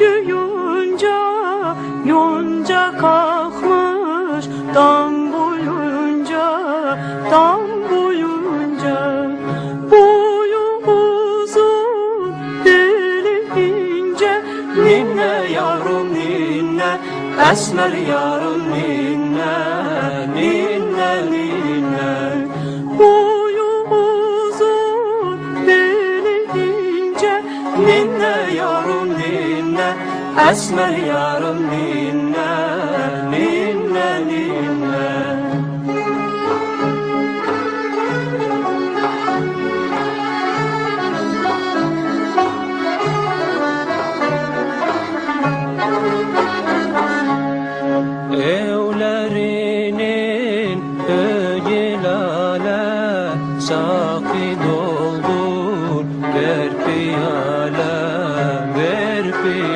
Öykü yonca, yonca kalkmış dam boyunca, dam boyunca. Boyu uzun, dili ince, ninne yavrum ninne, esmer yavrum ninne, ninne ninne. Boyu uzun, dili ince, ninne Esmer yarım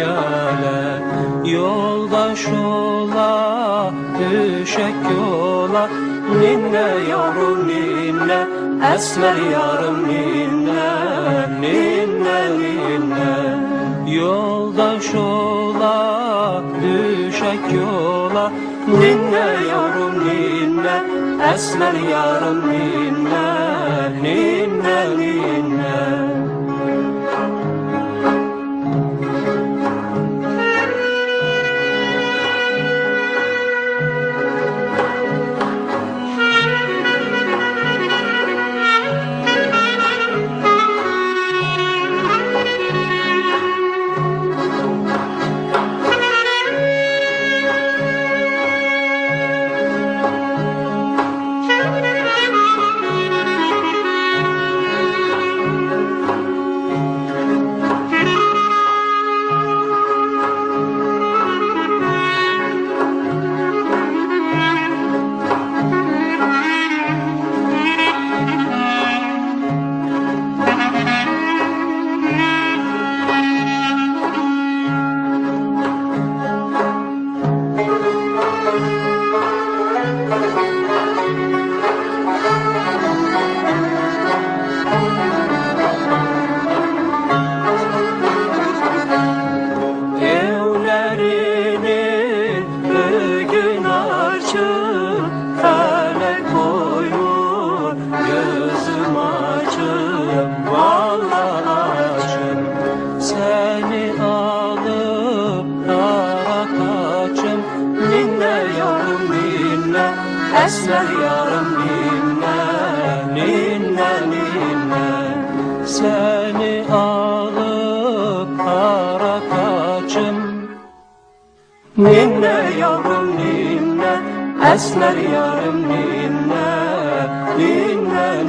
piyale Yoldaş ola düşek yola. Ninne yavrum ninne Esmer yarım ninne Ninne ninne. Yoldaş ola düşek yola. Ninne yavrum ninne Esmer yarım ninne Ninne ninne Esmer yarım ninne Ninne ninne Seni alıp dara kaçım. Ninne yavrum ninne Esmer yarım ninne Ninne